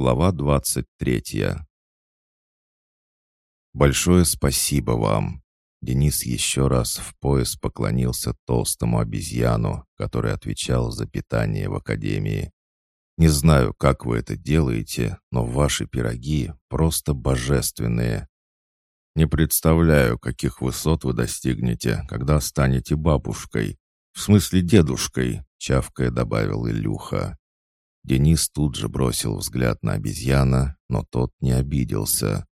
Глава двадцать третья. «Большое спасибо вам!» Денис еще раз в пояс поклонился толстому обезьяну, который отвечал за питание в академии. «Не знаю, как вы это делаете, но ваши пироги просто божественные. Не представляю, каких высот вы достигнете, когда станете бабушкой. В смысле дедушкой», — чавкая добавил Илюха. Денис тут же бросил взгляд на обезьяна, но тот не обиделся.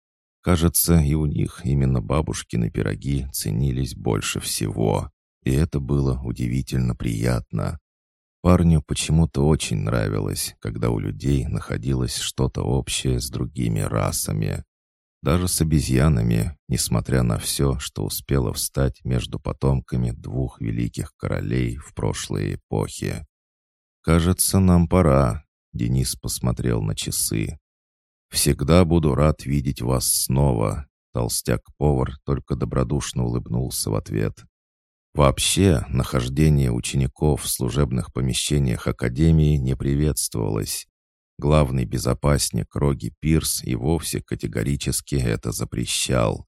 Кажется, и у них именно бабушкины пироги ценились больше всего. И это было удивительно приятно. Парню почему-то очень нравилось, когда у людей находилось что-то общее с другими расами. Даже с обезьянами, несмотря на все, что успело встать между потомками двух великих королей в прошлой эпохе. «Кажется, нам пора», — Денис посмотрел на часы. «Всегда буду рад видеть вас снова», — толстяк-повар только добродушно улыбнулся в ответ. Вообще, нахождение учеников в служебных помещениях Академии не приветствовалось. Главный безопасник Роги Пирс и вовсе категорически это запрещал.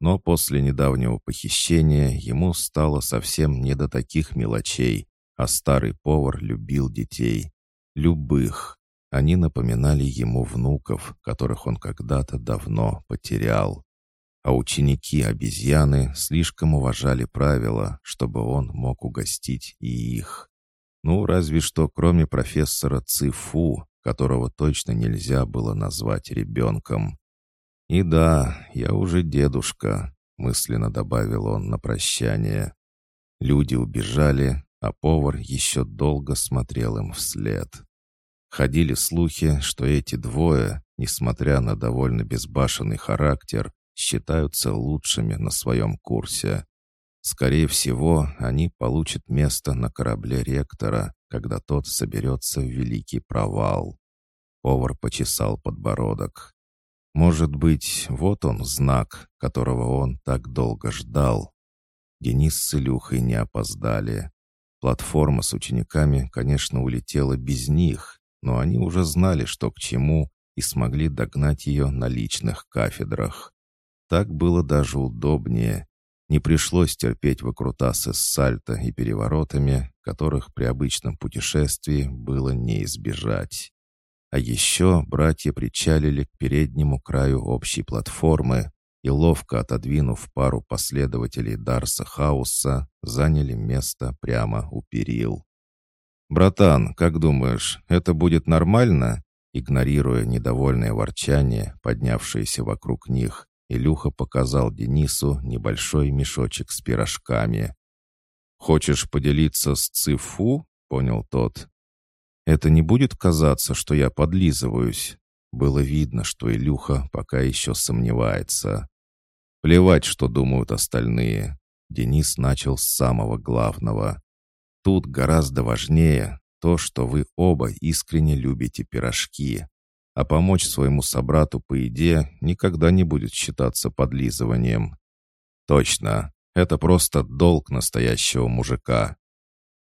Но после недавнего похищения ему стало совсем не до таких мелочей, а старый повар любил детей. Любых. Они напоминали ему внуков, которых он когда-то давно потерял. А ученики-обезьяны слишком уважали правила, чтобы он мог угостить и их. Ну, разве что кроме профессора Цифу, которого точно нельзя было назвать ребенком. «И да, я уже дедушка», — мысленно добавил он на прощание. Люди убежали, а повар еще долго смотрел им вслед. Ходили слухи, что эти двое, несмотря на довольно безбашенный характер, считаются лучшими на своем курсе. Скорее всего, они получат место на корабле ректора, когда тот соберется в великий провал. Повар почесал подбородок. Может быть, вот он знак, которого он так долго ждал. Денис с Илюхой не опоздали. Платформа с учениками, конечно, улетела без них, но они уже знали, что к чему, и смогли догнать ее на личных кафедрах. Так было даже удобнее. Не пришлось терпеть выкрутасы с сальто и переворотами, которых при обычном путешествии было не избежать. А еще братья причалили к переднему краю общей платформы, и, ловко отодвинув пару последователей Дарса Хауса, заняли место прямо у перил. «Братан, как думаешь, это будет нормально?» Игнорируя недовольное ворчание, поднявшееся вокруг них, Илюха показал Денису небольшой мешочек с пирожками. «Хочешь поделиться с Цифу?» — понял тот. «Это не будет казаться, что я подлизываюсь?» Было видно, что Илюха пока еще сомневается. Плевать, что думают остальные. Денис начал с самого главного. Тут гораздо важнее то, что вы оба искренне любите пирожки. А помочь своему собрату по еде никогда не будет считаться подлизыванием. Точно, это просто долг настоящего мужика.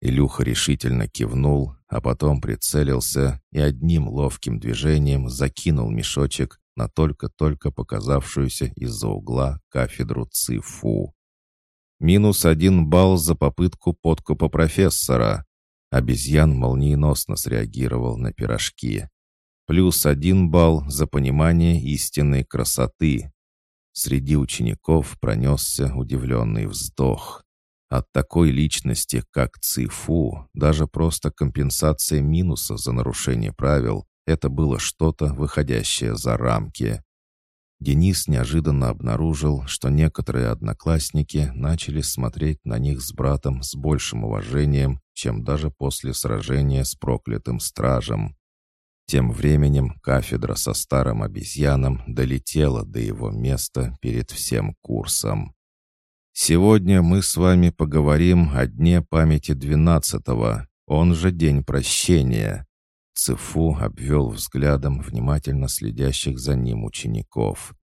Илюха решительно кивнул, а потом прицелился и одним ловким движением закинул мешочек на только-только показавшуюся из-за угла кафедру ЦИФУ. «Минус один балл за попытку подкупа профессора». Обезьян молниеносно среагировал на пирожки. «Плюс один балл за понимание истинной красоты». Среди учеников пронесся удивленный вздох. От такой личности, как Цифу, даже просто компенсация минуса за нарушение правил это было что-то, выходящее за рамки. Денис неожиданно обнаружил, что некоторые одноклассники начали смотреть на них с братом с большим уважением, чем даже после сражения с проклятым стражем. Тем временем кафедра со старым обезьяном долетела до его места перед всем курсом. «Сегодня мы с вами поговорим о Дне памяти двенадцатого, он же День прощения. Цифу обвел взглядом внимательно следящих за ним учеников.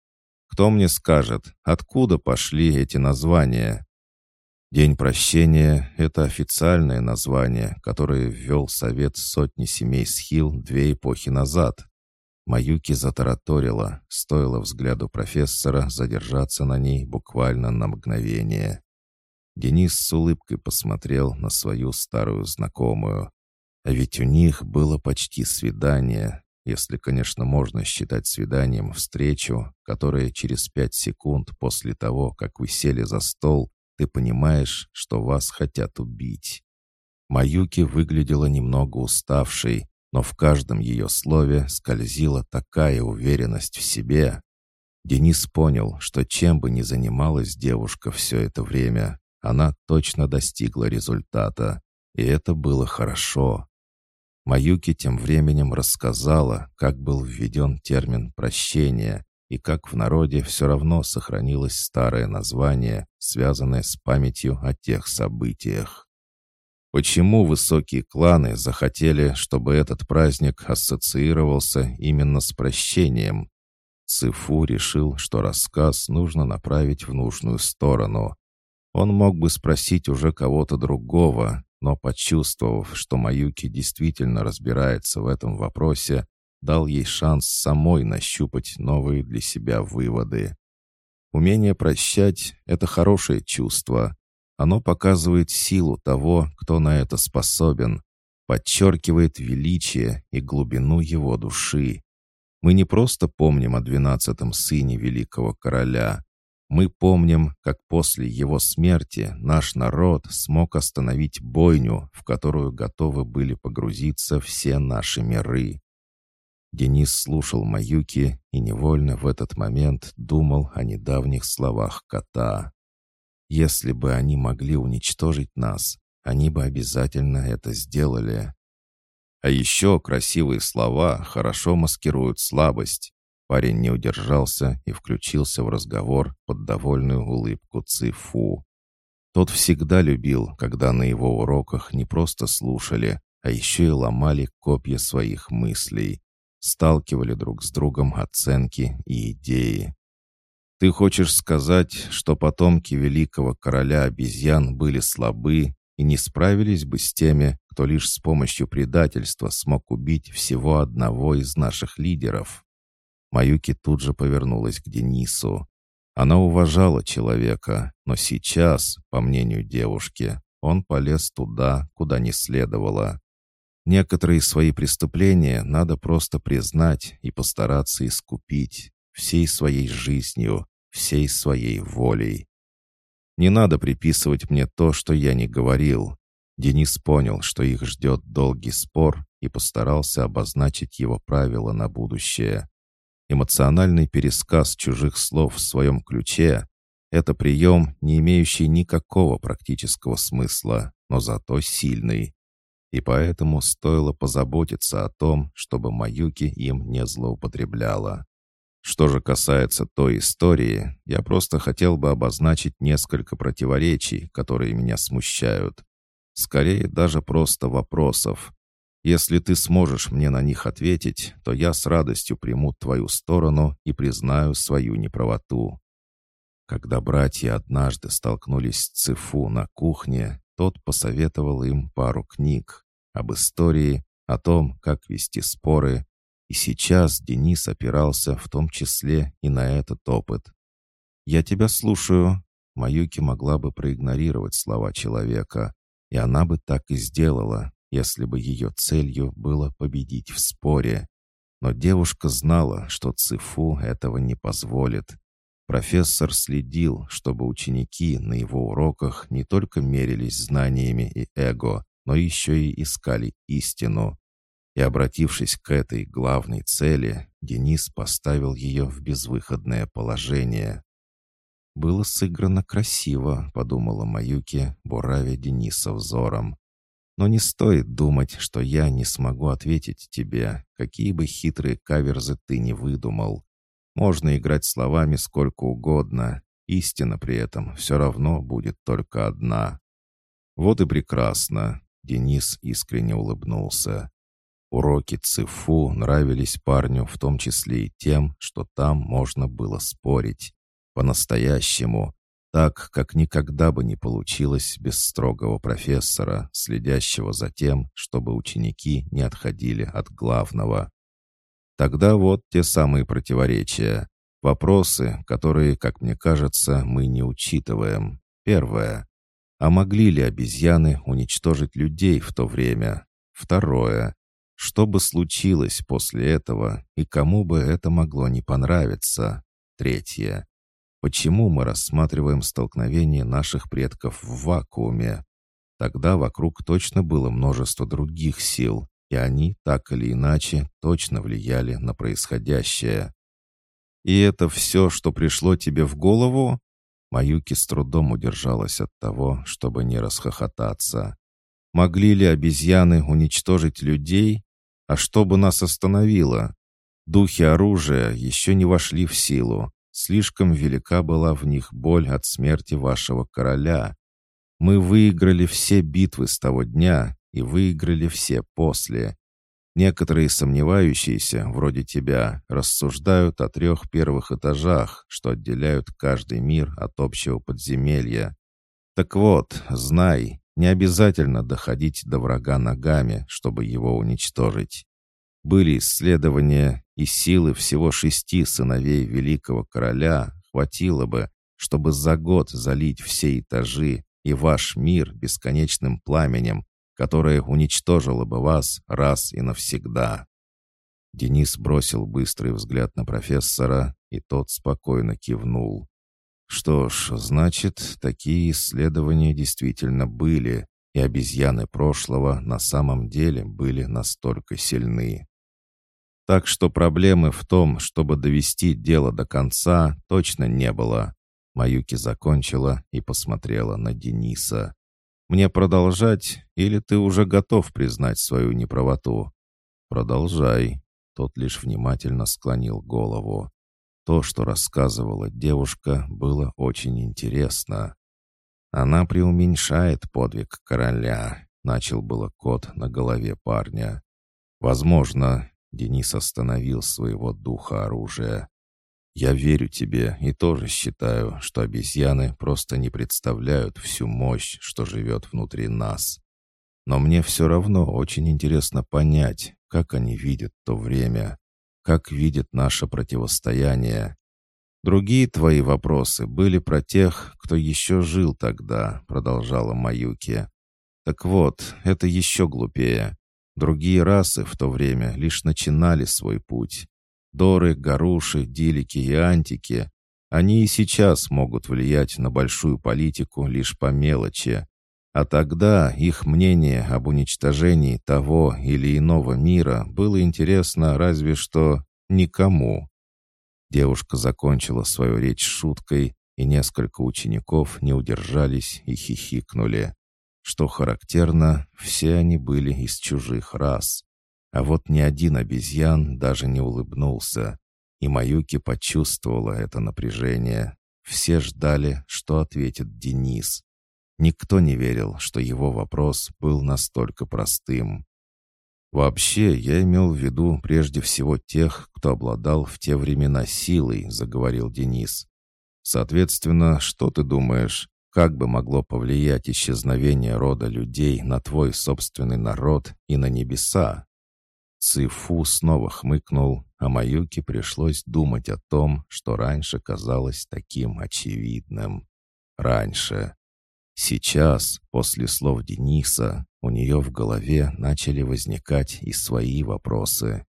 «Кто мне скажет, откуда пошли эти названия?» День прощения — это официальное название, которое ввел Совет сотни семей Схил две эпохи назад. Маюки затараторила, стоило взгляду профессора задержаться на ней буквально на мгновение. Денис с улыбкой посмотрел на свою старую знакомую. А ведь у них было почти свидание, если, конечно, можно считать свиданием встречу, которая через пять секунд после того, как вы сели за стол, ты понимаешь, что вас хотят убить. Маюки выглядела немного уставшей, но в каждом ее слове скользила такая уверенность в себе. Денис понял, что чем бы ни занималась девушка все это время, она точно достигла результата, и это было хорошо. Маюки тем временем рассказала, как был введен термин «прощение» и как в народе все равно сохранилось старое название, связанное с памятью о тех событиях. Почему высокие кланы захотели, чтобы этот праздник ассоциировался именно с прощением? Цифу решил, что рассказ нужно направить в нужную сторону. Он мог бы спросить уже кого-то другого, но, почувствовав, что Маюки действительно разбирается в этом вопросе, дал ей шанс самой нащупать новые для себя выводы. Умение прощать — это хорошее чувство. Оно показывает силу того, кто на это способен, подчеркивает величие и глубину его души. Мы не просто помним о двенадцатом сыне великого короля, мы помним, как после его смерти наш народ смог остановить бойню, в которую готовы были погрузиться все наши миры. Денис слушал Маюки и невольно в этот момент думал о недавних словах кота. «Если бы они могли уничтожить нас, они бы обязательно это сделали». А еще красивые слова хорошо маскируют слабость. Парень не удержался и включился в разговор под довольную улыбку Цифу. Тот всегда любил, когда на его уроках не просто слушали, а еще и ломали копья своих мыслей, сталкивали друг с другом оценки и идеи. «Ты хочешь сказать, что потомки великого короля обезьян были слабы и не справились бы с теми, кто лишь с помощью предательства смог убить всего одного из наших лидеров?» Маюки тут же повернулась к Денису. Она уважала человека, но сейчас, по мнению девушки, он полез туда, куда не следовало. Некоторые свои преступления надо просто признать и постараться искупить всей своей жизнью, всей своей волей. Не надо приписывать мне то, что я не говорил. Денис понял, что их ждет долгий спор и постарался обозначить его правила на будущее. Эмоциональный пересказ чужих слов в своем ключе — это прием, не имеющий никакого практического смысла, но зато сильный. И поэтому стоило позаботиться о том, чтобы Маюки им не злоупотребляла. Что же касается той истории, я просто хотел бы обозначить несколько противоречий, которые меня смущают. Скорее, даже просто вопросов, если ты сможешь мне на них ответить, то я с радостью приму твою сторону и признаю свою неправоту». Когда братья однажды столкнулись с Цифу на кухне, тот посоветовал им пару книг об истории, о том, как вести споры, и сейчас Денис опирался в том числе и на этот опыт. «Я тебя слушаю». Маюки могла бы проигнорировать слова человека, и она бы так и сделала, если бы ее целью было победить в споре. Но девушка знала, что Цифу этого не позволит. Профессор следил, чтобы ученики на его уроках не только мерились знаниями и эго, но еще и искали истину. И обратившись к этой главной цели, Денис поставил ее в безвыходное положение. «Было сыграно красиво», — подумала Маюки, буравя Дениса взором. Но не стоит думать, что я не смогу ответить тебе, какие бы хитрые каверзы ты не выдумал. Можно играть словами сколько угодно, истина при этом все равно будет только одна. Вот и прекрасно, Денис искренне улыбнулся. Уроки ЦИФУ нравились парню в том числе и тем, что там можно было спорить. По-настоящему, так, как никогда бы не получилось без строгого профессора, следящего за тем, чтобы ученики не отходили от главного. Тогда вот те самые противоречия. Вопросы, которые, как мне кажется, мы не учитываем. Первое. А могли ли обезьяны уничтожить людей в то время? Второе. Что бы случилось после этого и кому бы это могло не понравиться? Третье. Почему мы рассматриваем столкновение наших предков в вакууме? Тогда вокруг точно было множество других сил, и они, так или иначе, точно влияли на происходящее. «И это все, что пришло тебе в голову?» Маюки с трудом удержалась от того, чтобы не расхохотаться. «Могли ли обезьяны уничтожить людей? А что бы нас остановило? Духи оружия еще не вошли в силу. Слишком велика была в них боль от смерти вашего короля. Мы выиграли все битвы с того дня и выиграли все после. Некоторые сомневающиеся, вроде тебя, рассуждают о трех первых этажах, что отделяют каждый мир от общего подземелья. Так вот, знай, не обязательно доходить до врага ногами, чтобы его уничтожить. Были исследования, и силы всего шести сыновей великого короля хватило бы, чтобы за год залить все этажи и ваш мир бесконечным пламенем, которое уничтожило бы вас раз и навсегда. Денис бросил быстрый взгляд на профессора, и тот спокойно кивнул. Что ж, значит, такие исследования действительно были, и обезьяны прошлого на самом деле были настолько сильны. Так что проблемы в том, чтобы довести дело до конца, точно не было. Маюки закончила и посмотрела на Дениса. «Мне продолжать, или ты уже готов признать свою неправоту?» «Продолжай». Тот лишь внимательно склонил голову. То, что рассказывала девушка, было очень интересно. Она преуменьшает подвиг короля, начал было кот на голове парня. Возможно, Денис остановил своего духа оружия. Я верю тебе и тоже считаю, что обезьяны просто не представляют всю мощь, что живет внутри нас. Но мне все равно очень интересно понять, как они видят то время, как видят наше противостояние. Другие твои вопросы были про тех, кто еще жил тогда, продолжала Маюки. Так вот, это еще глупее. Другие расы в то время лишь начинали свой путь. Доры, Гаруши, Дилики и Антики, они и сейчас могут влиять на большую политику лишь по мелочи. А тогда их мнение об уничтожении того или иного мира было интересно разве что никому. Девушка закончила свою речь шуткой, и несколько учеников не удержались и хихикнули. Что характерно, все они были из чужих рас. А вот ни один обезьян даже не улыбнулся. И Маюки почувствовала это напряжение. Все ждали, что ответит Денис. Никто не верил, что его вопрос был настолько простым. «Вообще, я имел в виду прежде всего тех, кто обладал в те времена силой», — заговорил Денис. «Соответственно, что ты думаешь, как бы могло повлиять исчезновение рода людей на твой собственный народ и на небеса?» Цифу снова хмыкнул, а Маюке пришлось думать о том, что раньше казалось таким очевидным. Раньше. Сейчас, после слов Дениса, у нее в голове начали возникать и свои вопросы.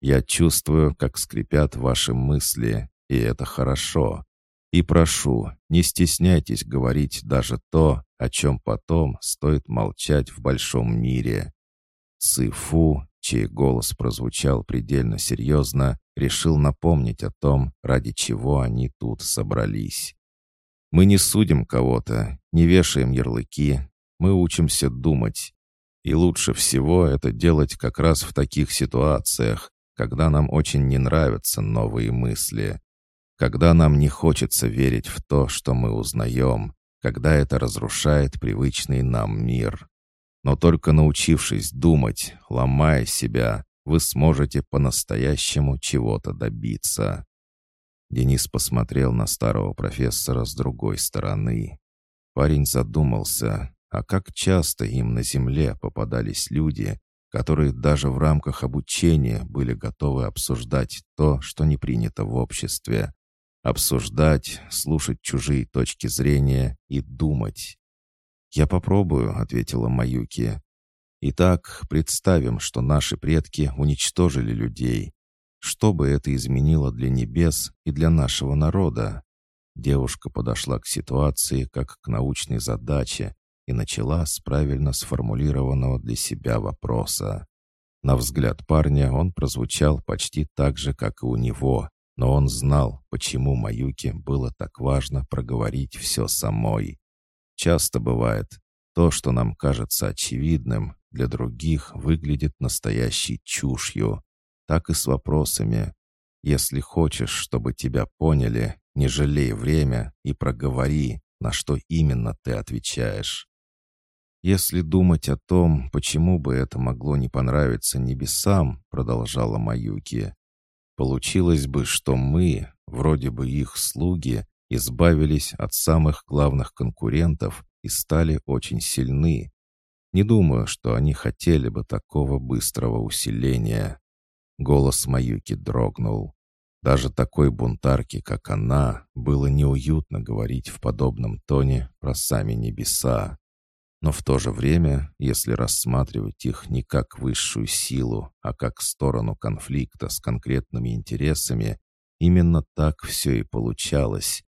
«Я чувствую, как скрипят ваши мысли, и это хорошо. И прошу, не стесняйтесь говорить даже то, о чем потом стоит молчать в большом мире». Цифу чей голос прозвучал предельно серьезно, решил напомнить о том, ради чего они тут собрались. «Мы не судим кого-то, не вешаем ярлыки, мы учимся думать. И лучше всего это делать как раз в таких ситуациях, когда нам очень не нравятся новые мысли, когда нам не хочется верить в то, что мы узнаем, когда это разрушает привычный нам мир. Но только научившись думать, ломая себя, вы сможете по-настоящему чего-то добиться. Денис посмотрел на старого профессора с другой стороны. Парень задумался, а как часто им на Земле попадались люди, которые даже в рамках обучения были готовы обсуждать то, что не принято в обществе. Обсуждать, слушать чужие точки зрения и думать. «Я попробую», — ответила Маюки. «Итак, представим, что наши предки уничтожили людей. Что бы это изменило для небес и для нашего народа?» Девушка подошла к ситуации как к научной задаче и начала с правильно сформулированного для себя вопроса. На взгляд парня он прозвучал почти так же, как и у него, но он знал, почему Маюке было так важно проговорить все самой. Часто бывает, то, что нам кажется очевидным, для других выглядит настоящей чушью. Так и с вопросами. Если хочешь, чтобы тебя поняли, не жалей время и проговори, на что именно ты отвечаешь. «Если думать о том, почему бы это могло не понравиться небесам», продолжала Маюки, «получилось бы, что мы, вроде бы их слуги, избавились от самых главных конкурентов и стали очень сильны. Не думаю, что они хотели бы такого быстрого усиления. Голос Маюки дрогнул. Даже такой бунтарке, как она, было неуютно говорить в подобном тоне про сами небеса. Но в то же время, если рассматривать их не как высшую силу, а как сторону конфликта с конкретными интересами, именно так все и получалось.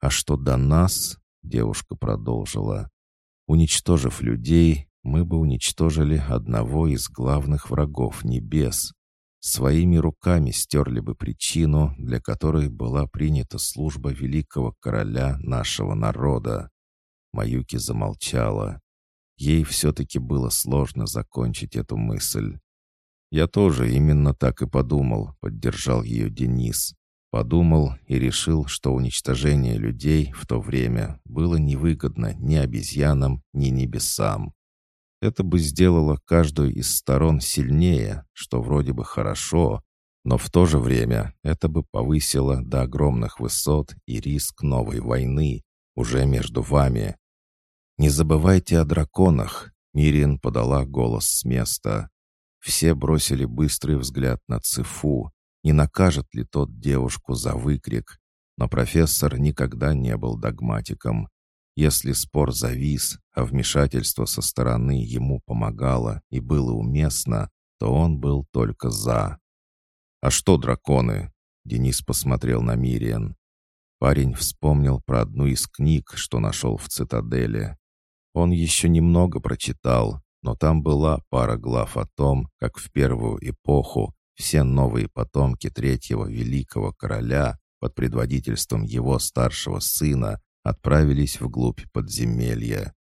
«А что до нас?» — девушка продолжила. «Уничтожив людей, мы бы уничтожили одного из главных врагов небес. Своими руками стерли бы причину, для которой была принята служба великого короля нашего народа». Маюки замолчала. Ей все-таки было сложно закончить эту мысль. «Я тоже именно так и подумал», — поддержал ее Денис. Подумал и решил, что уничтожение людей в то время было невыгодно ни обезьянам, ни небесам. Это бы сделало каждую из сторон сильнее, что вроде бы хорошо, но в то же время это бы повысило до огромных высот и риск новой войны уже между вами. «Не забывайте о драконах», — Мирин подала голос с места. Все бросили быстрый взгляд на Цифу, не накажет ли тот девушку за выкрик. Но профессор никогда не был догматиком. Если спор завис, а вмешательство со стороны ему помогало и было уместно, то он был только «за». «А что драконы?» — Денис посмотрел на Мириан. Парень вспомнил про одну из книг, что нашел в цитадели. Он еще немного прочитал, но там была пара глав о том, как в первую эпоху все новые потомки третьего великого короля под предводительством его старшего сына отправились вглубь подземелья.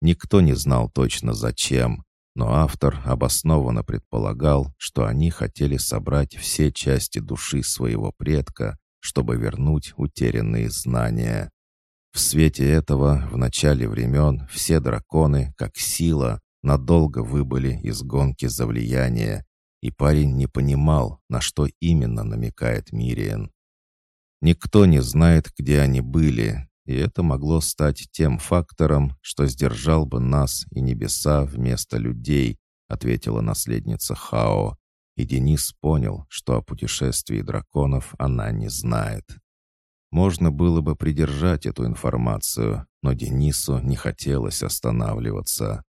Никто не знал точно зачем, но автор обоснованно предполагал, что они хотели собрать все части души своего предка, чтобы вернуть утерянные знания. В свете этого в начале времен все драконы, как сила, надолго выбыли из гонки за влияние и парень не понимал, на что именно намекает Мириен. Никто не знает, где они были, и это могло стать тем фактором, что сдержал бы нас и небеса вместо людей, ответила наследница Хао, и Денис понял, что о путешествии драконов она не знает. Можно было бы придержать эту информацию, но Денису не хотелось останавливаться.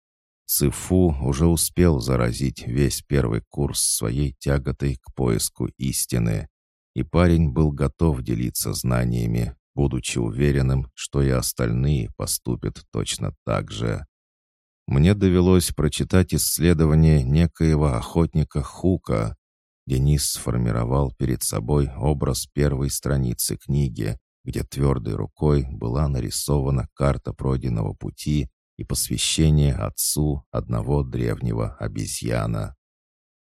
Цифу уже успел заразить весь первый курс своей тяготой к поиску истины, и парень был готов делиться знаниями, будучи уверенным, что и остальные поступят точно так же. Мне довелось прочитать исследование некоего охотника Хука. Денис сформировал перед собой образ первой страницы книги, где твердой рукой была нарисована карта пройденного пути и посвящение отцу одного древнего обезьяна.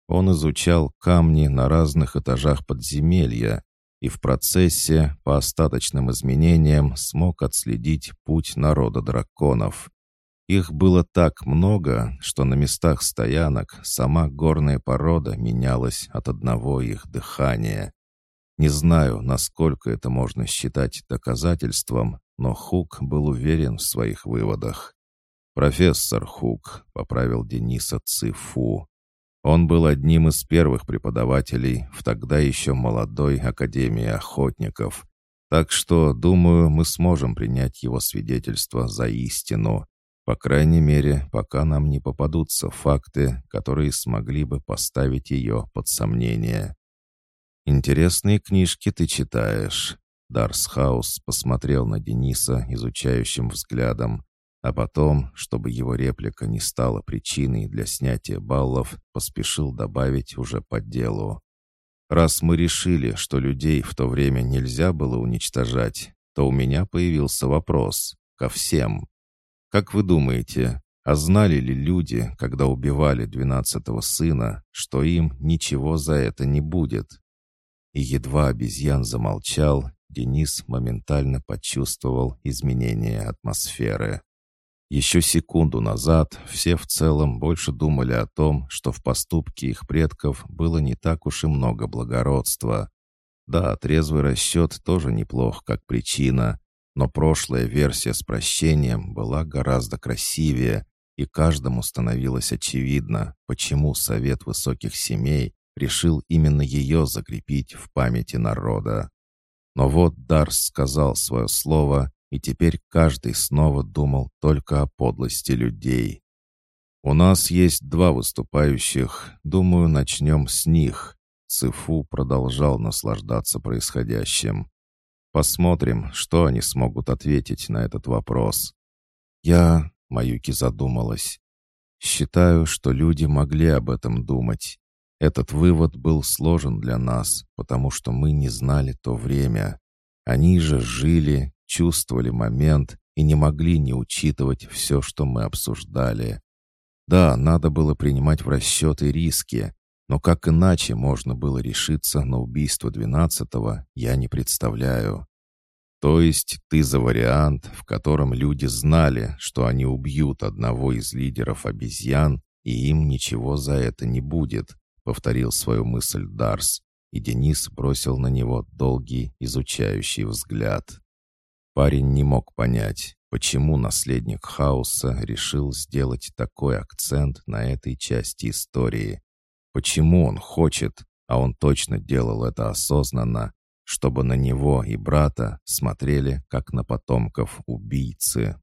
Он изучал камни на разных этажах подземелья и в процессе по остаточным изменениям смог отследить путь народа драконов. Их было так много, что на местах стоянок сама горная порода менялась от одного их дыхания. Не знаю, насколько это можно считать доказательством, но Хук был уверен в своих выводах. «Профессор Хук», — поправил Дениса Цифу. Он был одним из первых преподавателей в тогда еще молодой Академии охотников. Так что, думаю, мы сможем принять его свидетельство за истину. По крайней мере, пока нам не попадутся факты, которые смогли бы поставить ее под сомнение. «Интересные книжки ты читаешь». Дарсхаус посмотрел на Дениса изучающим взглядом, а потом, чтобы его реплика не стала причиной для снятия баллов, поспешил добавить уже по делу. «Раз мы решили, что людей в то время нельзя было уничтожать, то у меня появился вопрос ко всем. Как вы думаете, а знали ли люди, когда убивали двенадцатого сына, что им ничего за это не будет?» И едва обезьян замолчал, Денис моментально почувствовал изменение атмосферы. Еще секунду назад все в целом больше думали о том, что в поступке их предков было не так уж и много благородства. Да, трезвый расчет тоже неплох как причина, но прошлая версия с прощением была гораздо красивее, и каждому становилось очевидно, почему Совет Высоких Семей решил именно ее закрепить в памяти народа. Но вот Дарс сказал свое слово, и теперь каждый снова думал только о подлости людей. «У нас есть два выступающих. Думаю, начнем с них». Цифу продолжал наслаждаться происходящим. «Посмотрим, что они смогут ответить на этот вопрос». «Я...» — Маюки задумалась. «Считаю, что люди могли об этом думать. Этот вывод был сложен для нас, потому что мы не знали то время. Они же жили, чувствовали момент и не могли не учитывать все, что мы обсуждали. Да, надо было принимать в расчеты риски, но как иначе можно было решиться на убийство двенадцатого, я не представляю. То есть ты за вариант, в котором люди знали, что они убьют одного из лидеров обезьян, и им ничего за это не будет, повторил свою мысль Дарс, и Денис бросил на него долгий изучающий взгляд. Парень не мог понять, почему наследник хаоса решил сделать такой акцент на этой части истории. Почему он хочет, а он точно делал это осознанно, чтобы на него и брата смотрели как на потомков убийцы.